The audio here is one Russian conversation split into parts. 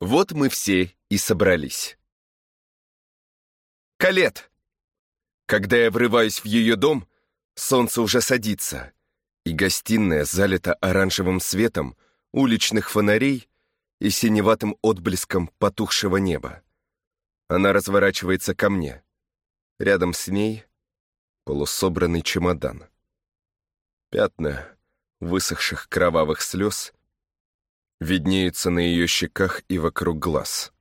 Вот мы все и собрались. Калет! Когда я врываюсь в ее дом, солнце уже садится, и гостиная залита оранжевым светом уличных фонарей и синеватым отблеском потухшего неба. Она разворачивается ко мне. Рядом с ней полусобранный чемодан. Пятна высохших кровавых слез виднеются на ее щеках и вокруг глаз.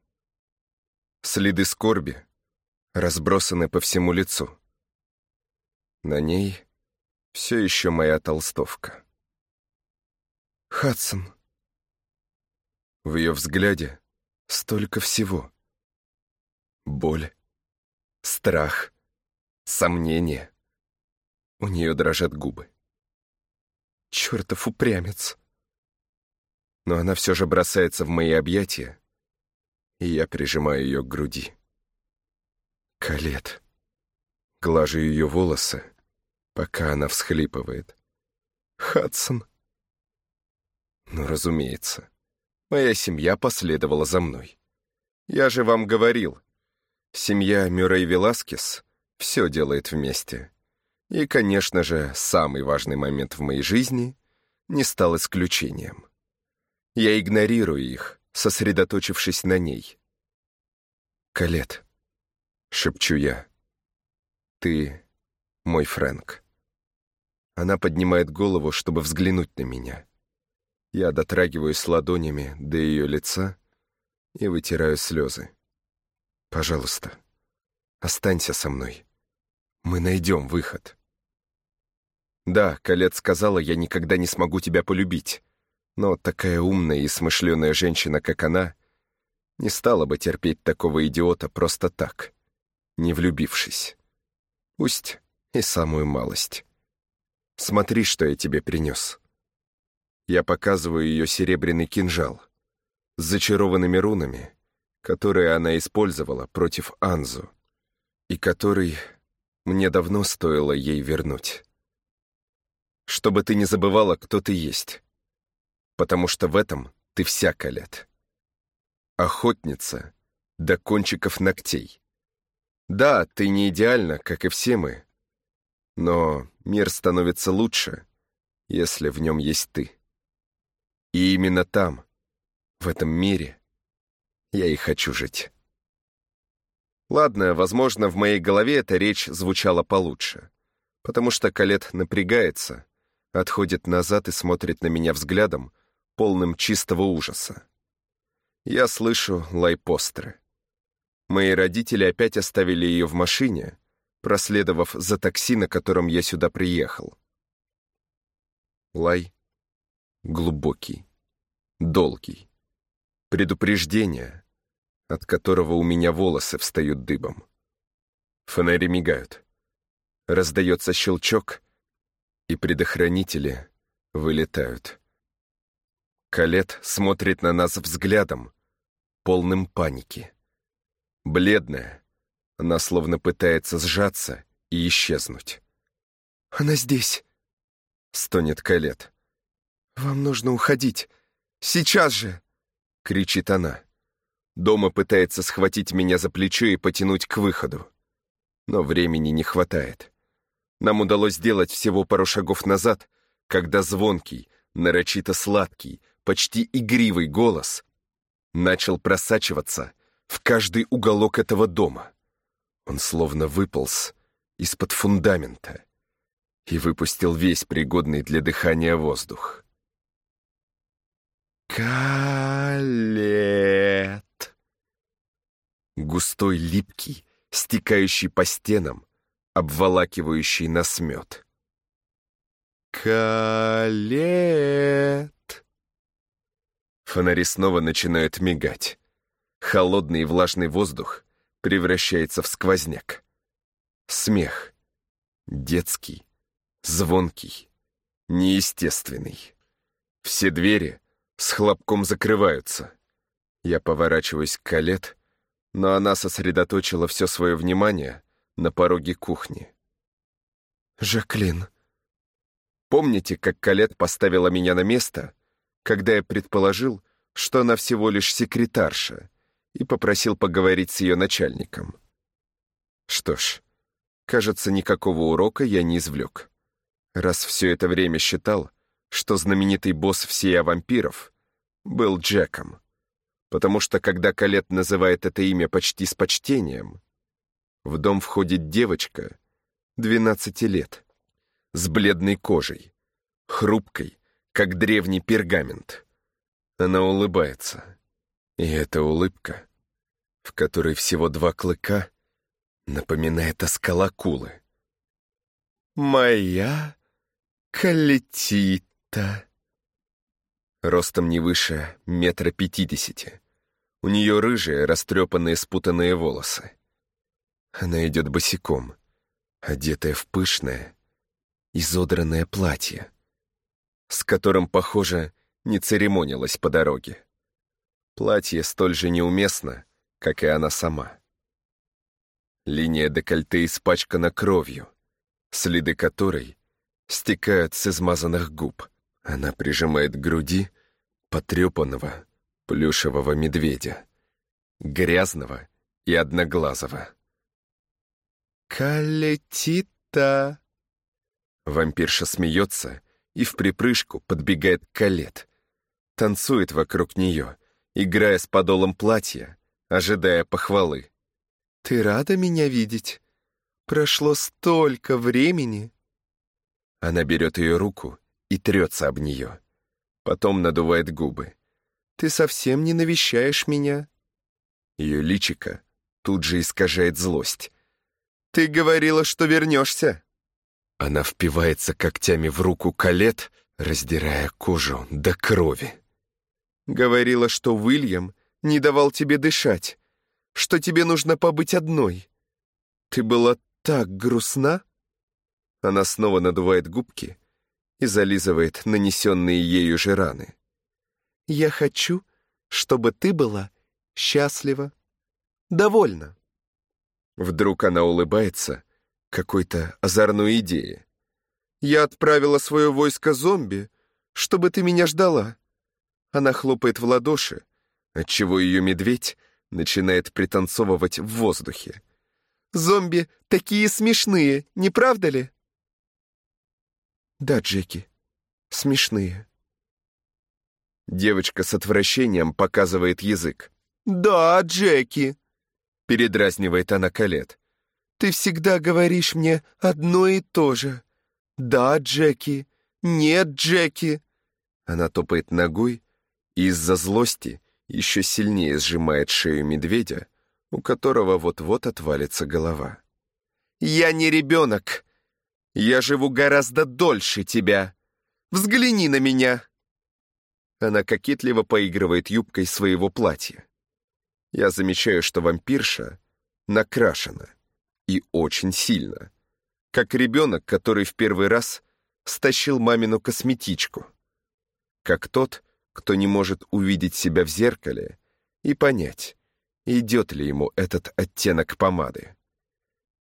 Следы скорби разбросаны по всему лицу. На ней все еще моя толстовка. «Хадсон». В ее взгляде столько всего. Боль, страх, сомнение. У нее дрожат губы. Чертов упрямец. Но она все же бросается в мои объятия, и я прижимаю ее к груди. Калет. Глажу ее волосы, пока она всхлипывает. Хадсон. Ну, разумеется. Моя семья последовала за мной. Я же вам говорил, семья Мюррей Веласкес все делает вместе. И, конечно же, самый важный момент в моей жизни не стал исключением. Я игнорирую их, сосредоточившись на ней. «Калет», — шепчу я, — «ты мой Фрэнк». Она поднимает голову, чтобы взглянуть на меня. Я дотрагиваюсь ладонями до ее лица и вытираю слезы. «Пожалуйста, останься со мной. Мы найдем выход». Да, Калет сказала, я никогда не смогу тебя полюбить. Но такая умная и смышленая женщина, как она, не стала бы терпеть такого идиота просто так, не влюбившись. Пусть и самую малость. Смотри, что я тебе принес. Я показываю ее серебряный кинжал с зачарованными рунами, которые она использовала против Анзу, и который мне давно стоило ей вернуть чтобы ты не забывала, кто ты есть. Потому что в этом ты вся, Калет. Охотница до кончиков ногтей. Да, ты не идеальна, как и все мы, но мир становится лучше, если в нем есть ты. И именно там, в этом мире, я и хочу жить. Ладно, возможно, в моей голове эта речь звучала получше, потому что Калет напрягается, отходит назад и смотрит на меня взглядом, полным чистого ужаса. Я слышу лай постры. Мои родители опять оставили ее в машине, проследовав за такси, на котором я сюда приехал. Лай глубокий, долгий. Предупреждение, от которого у меня волосы встают дыбом. Фонари мигают. Раздается щелчок, и предохранители вылетают. Калет смотрит на нас взглядом, полным паники. Бледная, она словно пытается сжаться и исчезнуть. «Она здесь!» — стонет Калет. «Вам нужно уходить! Сейчас же!» — кричит она. Дома пытается схватить меня за плечо и потянуть к выходу. Но времени не хватает. Нам удалось сделать всего пару шагов назад, когда звонкий, нарочито сладкий, почти игривый голос начал просачиваться в каждый уголок этого дома. Он словно выполз из-под фундамента и выпустил весь пригодный для дыхания воздух. Калет. Густой, липкий, стекающий по стенам, обволакивающий нас мед. «Калет!» Фонари снова начинают мигать. Холодный и влажный воздух превращается в сквозняк. Смех. Детский, звонкий, неестественный. Все двери с хлопком закрываются. Я поворачиваюсь к Калет, но она сосредоточила все свое внимание на пороге кухни. «Жаклин». Помните, как Калет поставила меня на место, когда я предположил, что она всего лишь секретарша, и попросил поговорить с ее начальником. Что ж, кажется, никакого урока я не извлек. Раз все это время считал, что знаменитый босс всея вампиров был Джеком. Потому что, когда Калет называет это имя почти с почтением, в дом входит девочка, 12 лет, с бледной кожей, хрупкой, как древний пергамент. Она улыбается. И эта улыбка, в которой всего два клыка, напоминает оскалакулы. «Моя Калетита!» Ростом не выше метра пятидесяти. У нее рыжие, растрепанные, спутанные волосы. Она идет босиком, одетая в пышное, изодранное платье, с которым, похоже, не церемонилась по дороге. Платье столь же неуместно, как и она сама. Линия декольте испачкана кровью, следы которой стекают с измазанных губ. Она прижимает к груди потрепанного плюшевого медведя, грязного и одноглазого. «Калетита!» Вампирша смеется и в припрыжку подбегает к Калет, танцует вокруг нее, играя с подолом платья, ожидая похвалы. «Ты рада меня видеть? Прошло столько времени!» Она берет ее руку и трется об нее. Потом надувает губы. «Ты совсем не навещаешь меня?» Ее личико тут же искажает злость. «Ты говорила, что вернешься!» Она впивается когтями в руку Калет, раздирая кожу до крови. «Говорила, что Уильям не давал тебе дышать, что тебе нужно побыть одной. Ты была так грустна?» Она снова надувает губки и зализывает нанесенные ею же раны. «Я хочу, чтобы ты была счастлива, довольна». Вдруг она улыбается какой-то озорной идее. «Я отправила свое войско зомби, чтобы ты меня ждала». Она хлопает в ладоши, отчего ее медведь начинает пританцовывать в воздухе. «Зомби такие смешные, не правда ли?» «Да, Джеки, смешные». Девочка с отвращением показывает язык. «Да, Джеки», — передразнивает она Калет. «Ты всегда говоришь мне одно и то же. Да, Джеки, нет, Джеки». Она топает ногой и из-за злости еще сильнее сжимает шею медведя, у которого вот-вот отвалится голова. «Я не ребенок!» Я живу гораздо дольше тебя. Взгляни на меня!» Она кокетливо поигрывает юбкой своего платья. Я замечаю, что вампирша накрашена. И очень сильно. Как ребенок, который в первый раз стащил мамину косметичку. Как тот, кто не может увидеть себя в зеркале и понять, идет ли ему этот оттенок помады.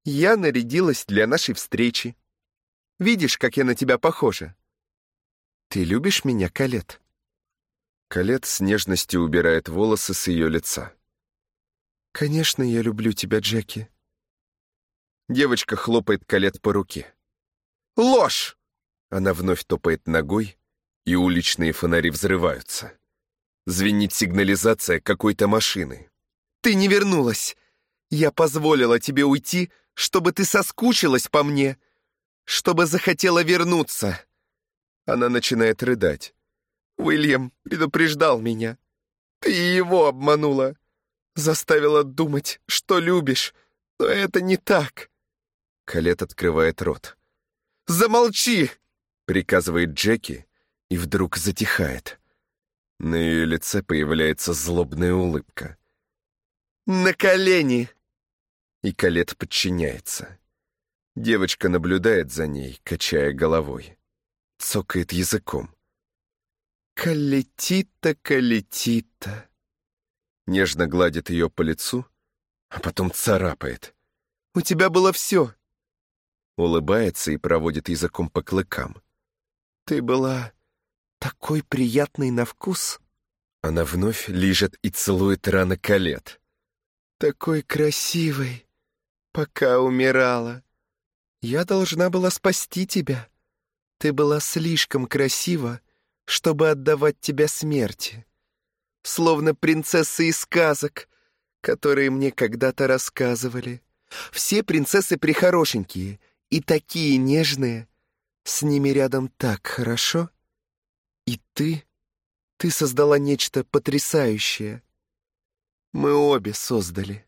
«Я нарядилась для нашей встречи», Видишь, как я на тебя похожа? Ты любишь меня, Калет?» Калет с нежностью убирает волосы с ее лица. «Конечно, я люблю тебя, Джеки». Девочка хлопает Калет по руке. «Ложь!» Она вновь топает ногой, и уличные фонари взрываются. Звенит сигнализация какой-то машины. «Ты не вернулась! Я позволила тебе уйти, чтобы ты соскучилась по мне чтобы захотела вернуться. Она начинает рыдать. Уильям предупреждал меня. Ты его обманула. Заставила думать, что любишь, но это не так. Калет открывает рот. «Замолчи!» — приказывает Джеки, и вдруг затихает. На ее лице появляется злобная улыбка. «На колени!» И Калет подчиняется. Девочка наблюдает за ней, качая головой. Цокает языком. «Калетита, калетита!» Нежно гладит ее по лицу, а потом царапает. «У тебя было все!» Улыбается и проводит языком по клыкам. «Ты была такой приятной на вкус!» Она вновь лижет и целует раны Калет. «Такой красивый, пока умирала. Я должна была спасти тебя. Ты была слишком красива, чтобы отдавать тебя смерти. Словно принцесса из сказок, которые мне когда-то рассказывали. Все принцессы прихорошенькие и такие нежные. С ними рядом так хорошо. И ты, ты создала нечто потрясающее. Мы обе создали.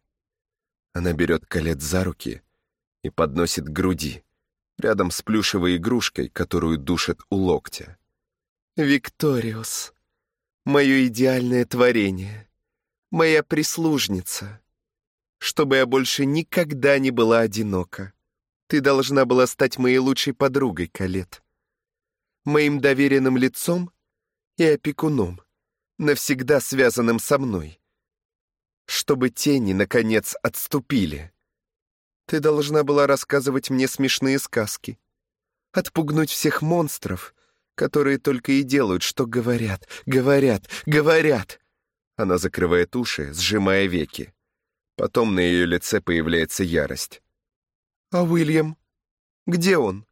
Она берет колец за руки и подносит к груди, рядом с плюшевой игрушкой, которую душит у локтя. «Викториус, мое идеальное творение, моя прислужница, чтобы я больше никогда не была одинока. Ты должна была стать моей лучшей подругой, Калет, моим доверенным лицом и опекуном, навсегда связанным со мной, чтобы тени, наконец, отступили. Ты должна была рассказывать мне смешные сказки, отпугнуть всех монстров, которые только и делают, что говорят, говорят, говорят. Она закрывает уши, сжимая веки. Потом на ее лице появляется ярость. «А Уильям? Где он?»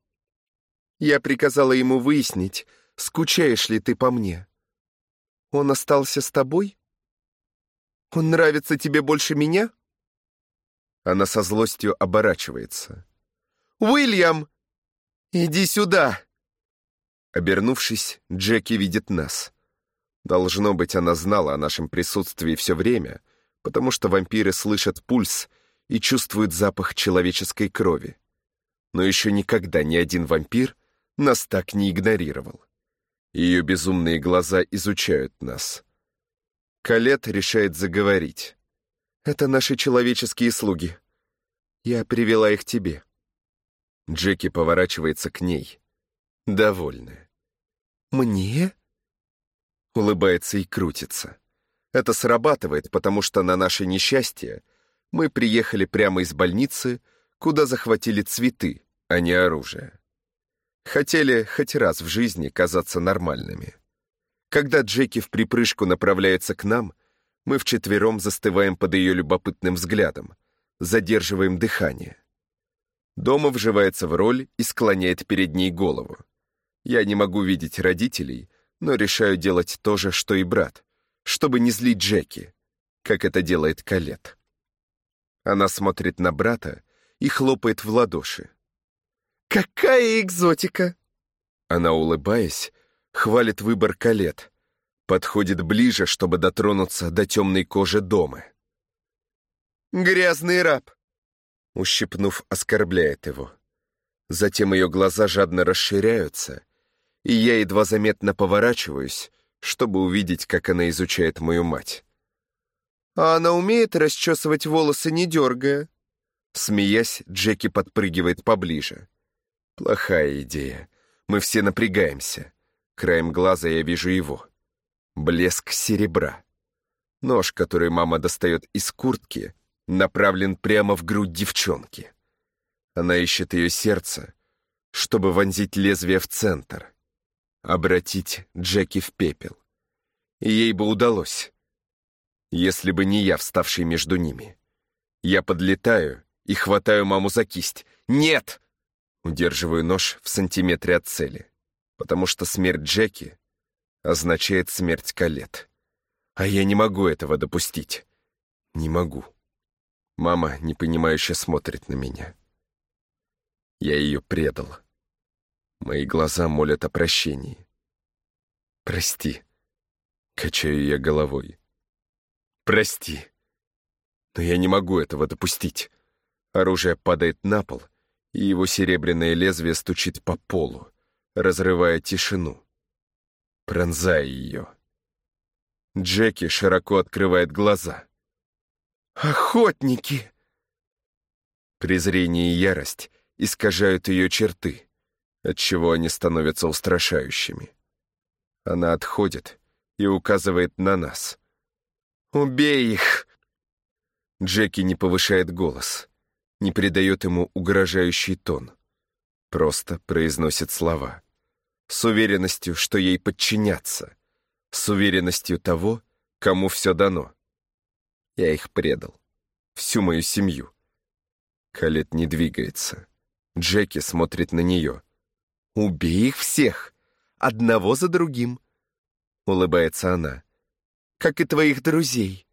Я приказала ему выяснить, скучаешь ли ты по мне. Он остался с тобой? Он нравится тебе больше меня?» Она со злостью оборачивается. «Уильям! Иди сюда!» Обернувшись, Джеки видит нас. Должно быть, она знала о нашем присутствии все время, потому что вампиры слышат пульс и чувствуют запах человеческой крови. Но еще никогда ни один вампир нас так не игнорировал. Ее безумные глаза изучают нас. Калет решает заговорить. Это наши человеческие слуги. Я привела их тебе». Джеки поворачивается к ней, довольная. «Мне?» Улыбается и крутится. Это срабатывает, потому что на наше несчастье мы приехали прямо из больницы, куда захватили цветы, а не оружие. Хотели хоть раз в жизни казаться нормальными. Когда Джеки в припрыжку направляется к нам — мы вчетвером застываем под ее любопытным взглядом, задерживаем дыхание. Дома вживается в роль и склоняет перед ней голову. Я не могу видеть родителей, но решаю делать то же, что и брат, чтобы не злить Джеки, как это делает Калет. Она смотрит на брата и хлопает в ладоши. «Какая экзотика!» Она, улыбаясь, хвалит выбор Калет, подходит ближе, чтобы дотронуться до темной кожи дома. «Грязный раб!» Ущипнув, оскорбляет его. Затем ее глаза жадно расширяются, и я едва заметно поворачиваюсь, чтобы увидеть, как она изучает мою мать. «А она умеет расчесывать волосы, не дергая?» Смеясь, Джеки подпрыгивает поближе. Плохая идея. Мы все напрягаемся. Краем глаза я вижу его. Блеск серебра. Нож, который мама достает из куртки, направлен прямо в грудь девчонки. Она ищет ее сердце, чтобы вонзить лезвие в центр, обратить Джеки в пепел. И ей бы удалось, если бы не я, вставший между ними. Я подлетаю и хватаю маму за кисть. «Нет!» Удерживаю нож в сантиметре от цели, потому что смерть Джеки означает смерть Калет. А я не могу этого допустить. Не могу. Мама непонимающе смотрит на меня. Я ее предал. Мои глаза молят о прощении. Прости. Качаю я головой. Прости. Но я не могу этого допустить. Оружие падает на пол, и его серебряное лезвие стучит по полу, разрывая тишину пронзая ее. Джеки широко открывает глаза. «Охотники!» Презрение и ярость искажают ее черты, отчего они становятся устрашающими. Она отходит и указывает на нас. «Убей их!» Джеки не повышает голос, не придает ему угрожающий тон, просто произносит слова с уверенностью, что ей подчинятся, с уверенностью того, кому все дано. Я их предал. Всю мою семью. Калет не двигается. Джеки смотрит на нее. «Убей их всех! Одного за другим!» Улыбается она. «Как и твоих друзей,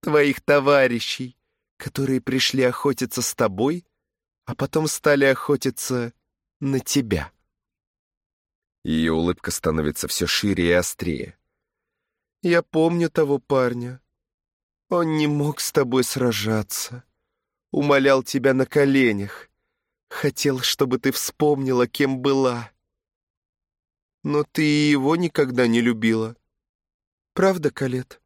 твоих товарищей, которые пришли охотиться с тобой, а потом стали охотиться на тебя». Ее улыбка становится все шире и острее. «Я помню того парня. Он не мог с тобой сражаться. Умолял тебя на коленях. Хотел, чтобы ты вспомнила, кем была. Но ты его никогда не любила. Правда, Калет?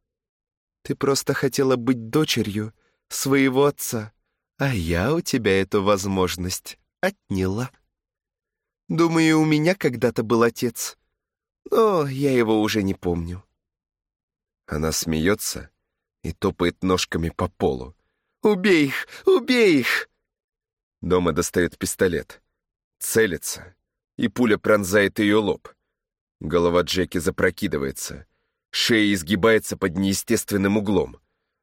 Ты просто хотела быть дочерью своего отца, а я у тебя эту возможность отняла. Думаю, у меня когда-то был отец, но я его уже не помню. Она смеется и топает ножками по полу. «Убей их! Убей их!» Дома достает пистолет. Целится, и пуля пронзает ее лоб. Голова Джеки запрокидывается. Шея изгибается под неестественным углом.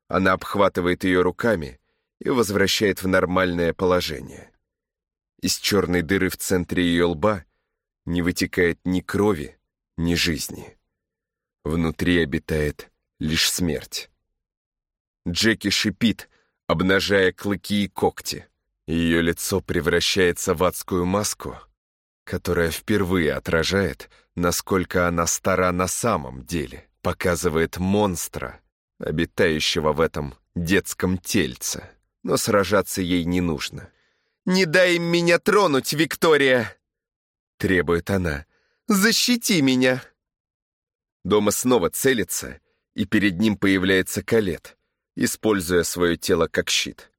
Она обхватывает ее руками и возвращает в нормальное положение. Из черной дыры в центре ее лба не вытекает ни крови, ни жизни. Внутри обитает лишь смерть. Джеки шипит, обнажая клыки и когти. Ее лицо превращается в адскую маску, которая впервые отражает, насколько она стара на самом деле, показывает монстра, обитающего в этом детском тельце. Но сражаться ей не нужно. «Не дай меня тронуть, Виктория!» — требует она. «Защити меня!» Дома снова целится, и перед ним появляется Калет, используя свое тело как щит.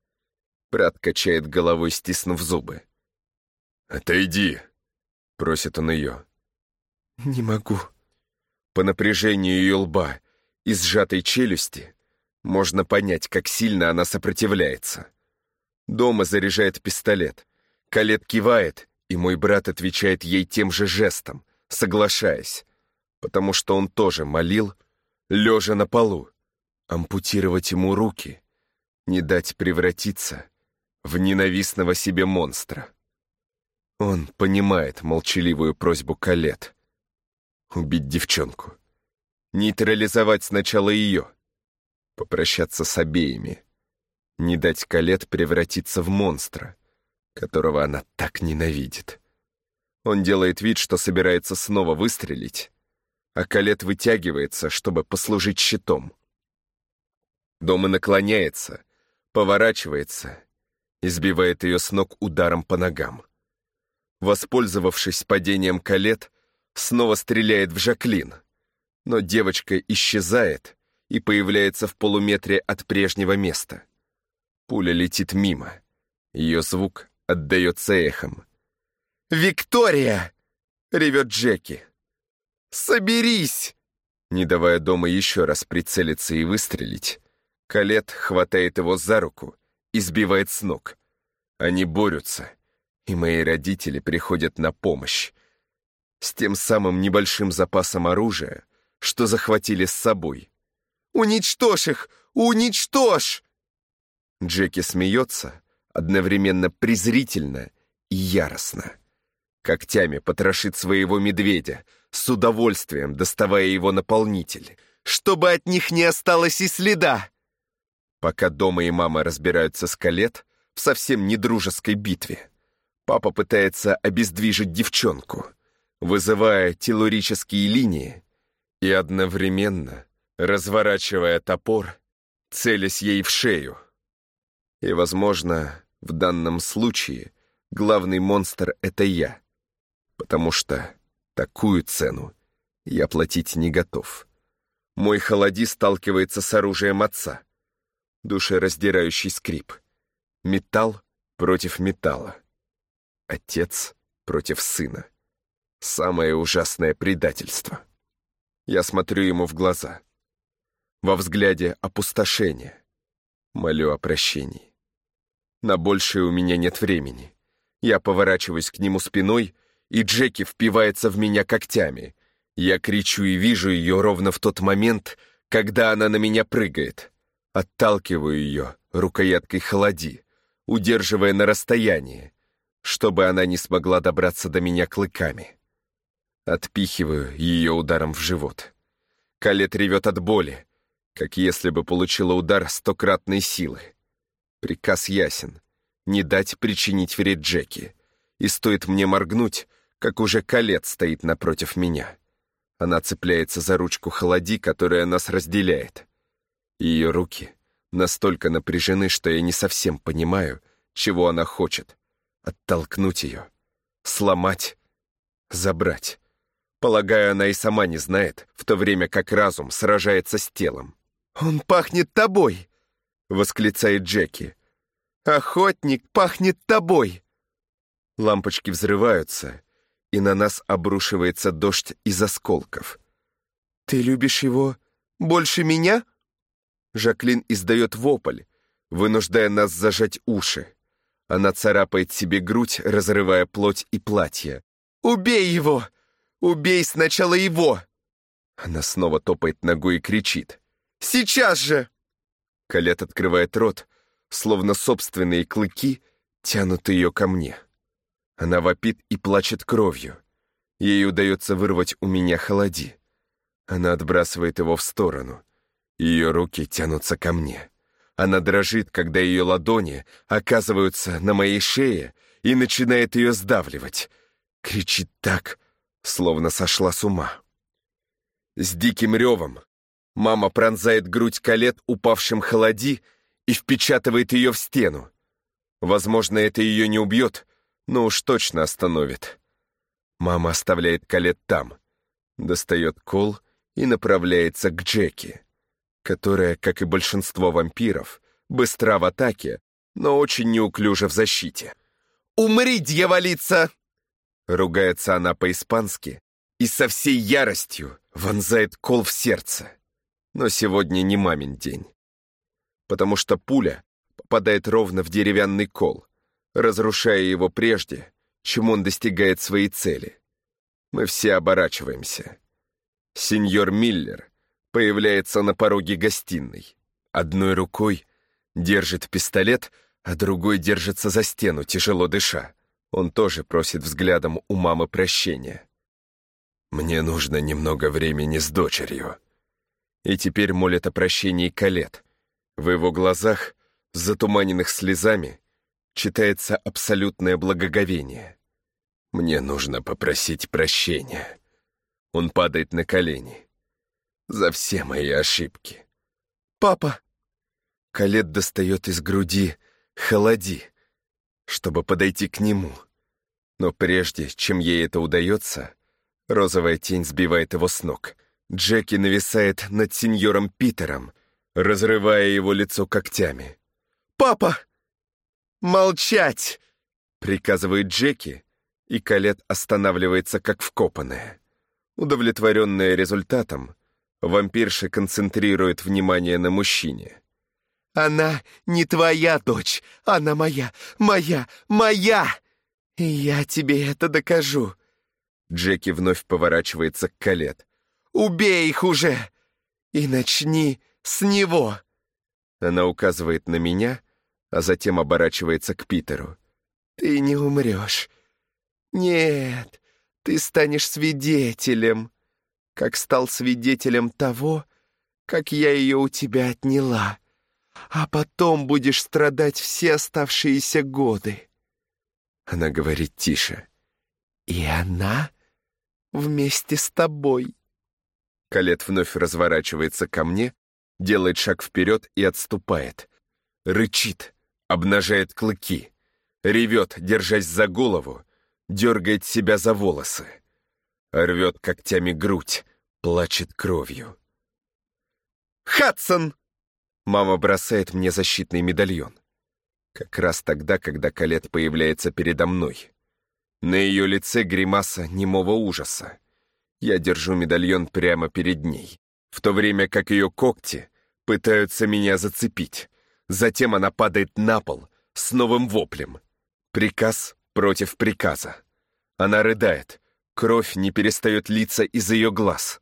Брат качает головой, стиснув зубы. «Отойди!» — просит он ее. «Не могу». По напряжению ее лба и сжатой челюсти можно понять, как сильно она сопротивляется. Дома заряжает пистолет. Калет кивает, и мой брат отвечает ей тем же жестом, соглашаясь, потому что он тоже молил, лежа на полу, ампутировать ему руки, не дать превратиться в ненавистного себе монстра. Он понимает молчаливую просьбу Калет. Убить девчонку. Нейтрализовать сначала ее. Попрощаться с обеими не дать Калет превратиться в монстра, которого она так ненавидит. Он делает вид, что собирается снова выстрелить, а Калет вытягивается, чтобы послужить щитом. Дома наклоняется, поворачивается и сбивает ее с ног ударом по ногам. Воспользовавшись падением Калет, снова стреляет в Жаклин, но девочка исчезает и появляется в полуметре от прежнего места. Пуля летит мимо. Ее звук отдается эхом. «Виктория!» — ревет Джеки. «Соберись!» Не давая дома еще раз прицелиться и выстрелить, Калет хватает его за руку и сбивает с ног. Они борются, и мои родители приходят на помощь. С тем самым небольшим запасом оружия, что захватили с собой. «Уничтожь их! Уничтожь!» Джеки смеется, одновременно презрительно и яростно. Когтями потрошит своего медведя, с удовольствием доставая его наполнитель, чтобы от них не осталось и следа. Пока дома и мама разбираются с Калет в совсем недружеской битве, папа пытается обездвижить девчонку, вызывая телурические линии и одновременно разворачивая топор, целясь ей в шею. И, возможно, в данном случае главный монстр — это я, потому что такую цену я платить не готов. Мой холоди сталкивается с оружием отца. Душераздирающий скрип. Металл против металла. Отец против сына. Самое ужасное предательство. Я смотрю ему в глаза. Во взгляде опустошение. Молю о прощении. На большее у меня нет времени. Я поворачиваюсь к нему спиной, и Джеки впивается в меня когтями. Я кричу и вижу ее ровно в тот момент, когда она на меня прыгает. Отталкиваю ее рукояткой холоди, удерживая на расстоянии, чтобы она не смогла добраться до меня клыками. Отпихиваю ее ударом в живот. Калет ревет от боли, как если бы получила удар стократной силы. Приказ ясен — не дать причинить вред Джеки. И стоит мне моргнуть, как уже Калет стоит напротив меня. Она цепляется за ручку холоди, которая нас разделяет. Ее руки настолько напряжены, что я не совсем понимаю, чего она хочет. Оттолкнуть ее, сломать, забрать. Полагаю, она и сама не знает, в то время как разум сражается с телом. «Он пахнет тобой!» — восклицает Джеки. «Охотник пахнет тобой!» Лампочки взрываются, и на нас обрушивается дождь из осколков. «Ты любишь его больше меня?» Жаклин издает вопль, вынуждая нас зажать уши. Она царапает себе грудь, разрывая плоть и платье. «Убей его! Убей сначала его!» Она снова топает ногой и кричит. «Сейчас же!» Калет открывает рот, словно собственные клыки тянут ее ко мне. Она вопит и плачет кровью. Ей удается вырвать у меня холоди. Она отбрасывает его в сторону. Ее руки тянутся ко мне. Она дрожит, когда ее ладони оказываются на моей шее и начинает ее сдавливать. Кричит так, словно сошла с ума. С диким ревом мама пронзает грудь колет упавшим холоди и впечатывает ее в стену. Возможно, это ее не убьет, но уж точно остановит. Мама оставляет колет там, достает кол и направляется к Джеки которая, как и большинство вампиров, быстра в атаке, но очень неуклюжа в защите. «Умри, дьяволица!» Ругается она по-испански и со всей яростью вонзает кол в сердце. Но сегодня не мамин день. Потому что пуля попадает ровно в деревянный кол, разрушая его прежде, чем он достигает своей цели. Мы все оборачиваемся. Сеньор Миллер появляется на пороге гостиной. Одной рукой держит пистолет, а другой держится за стену, тяжело дыша. Он тоже просит взглядом у мамы прощения. «Мне нужно немного времени с дочерью». И теперь молит о прощении Калет. В его глазах, затуманенных слезами, читается абсолютное благоговение. «Мне нужно попросить прощения». Он падает на колени за все мои ошибки. «Папа!» Калет достает из груди «холоди», чтобы подойти к нему. Но прежде, чем ей это удается, розовая тень сбивает его с ног. Джеки нависает над сеньором Питером, разрывая его лицо когтями. «Папа! Молчать!» — приказывает Джеки, и Калет останавливается как вкопанная. Удовлетворенная результатом, Вампирша концентрирует внимание на мужчине. «Она не твоя дочь, она моя, моя, моя! Я тебе это докажу!» Джеки вновь поворачивается к Калет. «Убей их уже! И начни с него!» Она указывает на меня, а затем оборачивается к Питеру. «Ты не умрешь. Нет, ты станешь свидетелем как стал свидетелем того, как я ее у тебя отняла, а потом будешь страдать все оставшиеся годы. Она говорит тише. И она вместе с тобой. Калет вновь разворачивается ко мне, делает шаг вперед и отступает. Рычит, обнажает клыки, ревет, держась за голову, дергает себя за волосы. Рвет когтями грудь, плачет кровью. «Хадсон!» Мама бросает мне защитный медальон. Как раз тогда, когда Калет появляется передо мной. На ее лице гримаса немого ужаса. Я держу медальон прямо перед ней, в то время как ее когти пытаются меня зацепить. Затем она падает на пол с новым воплем. Приказ против приказа. Она рыдает, Кровь не перестает литься из ее глаз.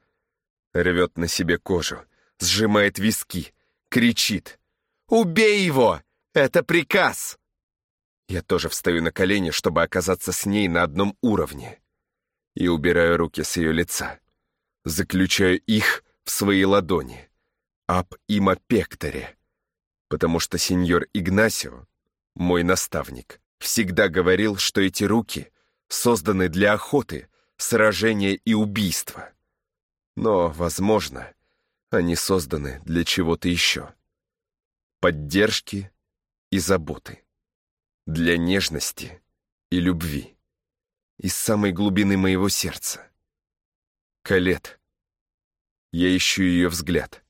Рвет на себе кожу, сжимает виски, кричит. «Убей его! Это приказ!» Я тоже встаю на колени, чтобы оказаться с ней на одном уровне. И убираю руки с ее лица. Заключаю их в свои ладони. Об има пекторе. Потому что сеньор Игнасио, мой наставник, всегда говорил, что эти руки созданы для охоты, сражения и убийства. Но, возможно, они созданы для чего-то еще. Поддержки и заботы. Для нежности и любви. Из самой глубины моего сердца. Калет. Я ищу ее взгляд.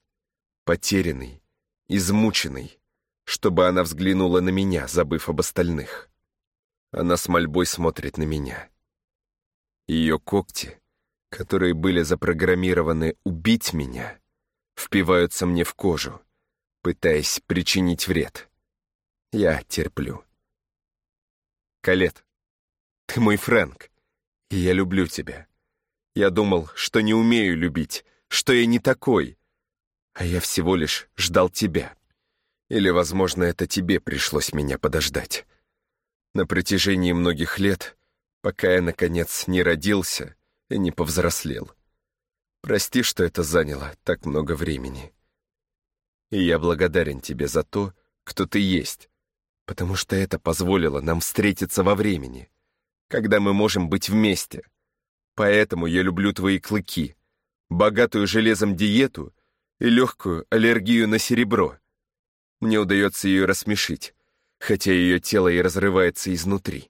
Потерянный, измученный, чтобы она взглянула на меня, забыв об остальных. Она с мольбой смотрит на меня. Ее когти, которые были запрограммированы убить меня, впиваются мне в кожу, пытаясь причинить вред. Я терплю. Калет, ты мой Фрэнк, и я люблю тебя. Я думал, что не умею любить, что я не такой, а я всего лишь ждал тебя. Или, возможно, это тебе пришлось меня подождать. На протяжении многих лет, пока я, наконец, не родился и не повзрослел. Прости, что это заняло так много времени. И я благодарен тебе за то, кто ты есть, потому что это позволило нам встретиться во времени, когда мы можем быть вместе. Поэтому я люблю твои клыки, богатую железом диету и легкую аллергию на серебро. Мне удается ее рассмешить, хотя ее тело и разрывается изнутри.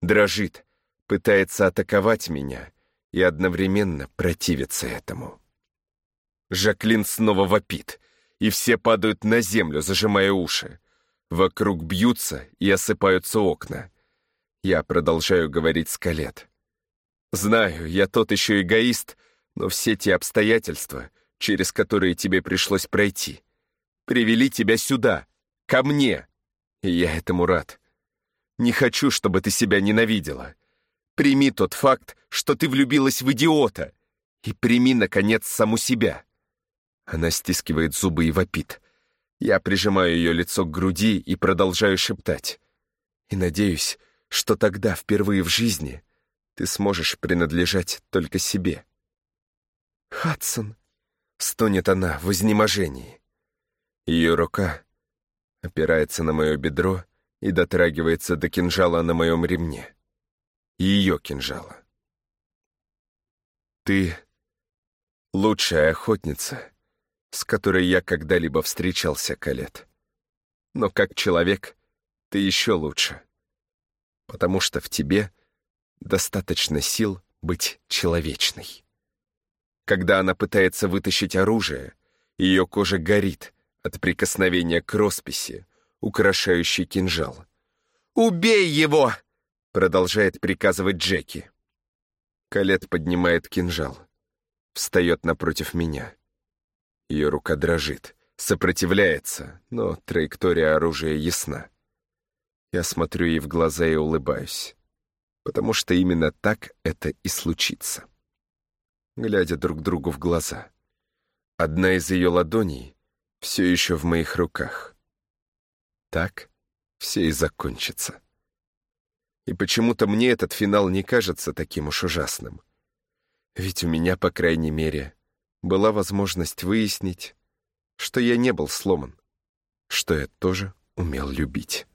Дрожит, пытается атаковать меня и одновременно противится этому. Жаклин снова вопит, и все падают на землю, зажимая уши. Вокруг бьются и осыпаются окна. Я продолжаю говорить с Калет. Знаю, я тот еще эгоист, но все те обстоятельства, через которые тебе пришлось пройти, привели тебя сюда, ко мне. И я этому рад. Не хочу, чтобы ты себя ненавидела. Прими тот факт, что ты влюбилась в идиота, и прими, наконец, саму себя. Она стискивает зубы и вопит. Я прижимаю ее лицо к груди и продолжаю шептать. И надеюсь, что тогда, впервые в жизни, ты сможешь принадлежать только себе. «Хадсон!» — стонет она в изнеможении. Ее рука опирается на мое бедро и дотрагивается до кинжала на моем ремне. Ее кинжала. Ты лучшая охотница, с которой я когда-либо встречался, Калет. Но как человек ты еще лучше, потому что в тебе достаточно сил быть человечной. Когда она пытается вытащить оружие, ее кожа горит от прикосновения к росписи, украшающей кинжал. «Убей его!» — продолжает приказывать Джеки. Калет поднимает кинжал, встает напротив меня. Ее рука дрожит, сопротивляется, но траектория оружия ясна. Я смотрю ей в глаза и улыбаюсь, потому что именно так это и случится. Глядя друг другу в глаза. Одна из ее ладоней все еще в моих руках. Так все и закончится. И почему-то мне этот финал не кажется таким уж ужасным. Ведь у меня, по крайней мере, была возможность выяснить, что я не был сломан, что я тоже умел любить.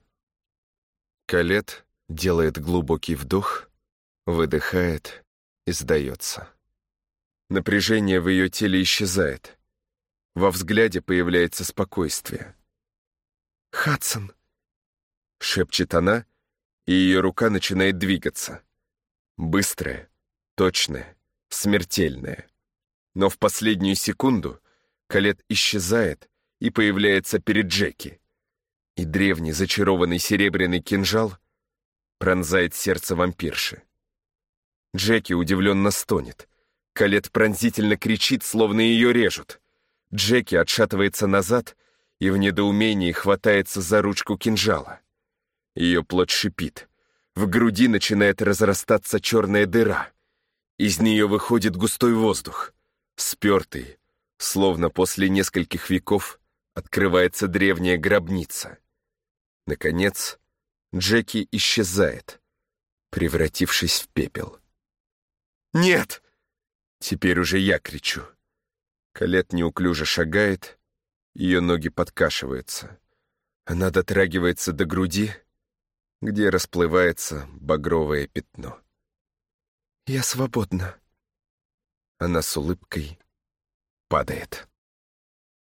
Калет делает глубокий вдох, выдыхает и сдается. Напряжение в ее теле исчезает. Во взгляде появляется спокойствие. «Хадсон!» — шепчет она, и ее рука начинает двигаться. Быстрая, точная, смертельная. Но в последнюю секунду Калет исчезает и появляется перед Джеки. И древний зачарованный серебряный кинжал пронзает сердце вампирши. Джеки удивленно стонет. Калет пронзительно кричит, словно ее режут. Джеки отшатывается назад и в недоумении хватается за ручку кинжала. Ее плоть шипит. В груди начинает разрастаться черная дыра. Из нее выходит густой воздух. Спертый, Словно после нескольких веков открывается древняя гробница. Наконец, Джеки исчезает, превратившись в пепел. «Нет!» Теперь уже я кричу. Калет неуклюже шагает, ее ноги подкашиваются. Она дотрагивается до груди, где расплывается багровое пятно. «Я свободна». Она с улыбкой падает.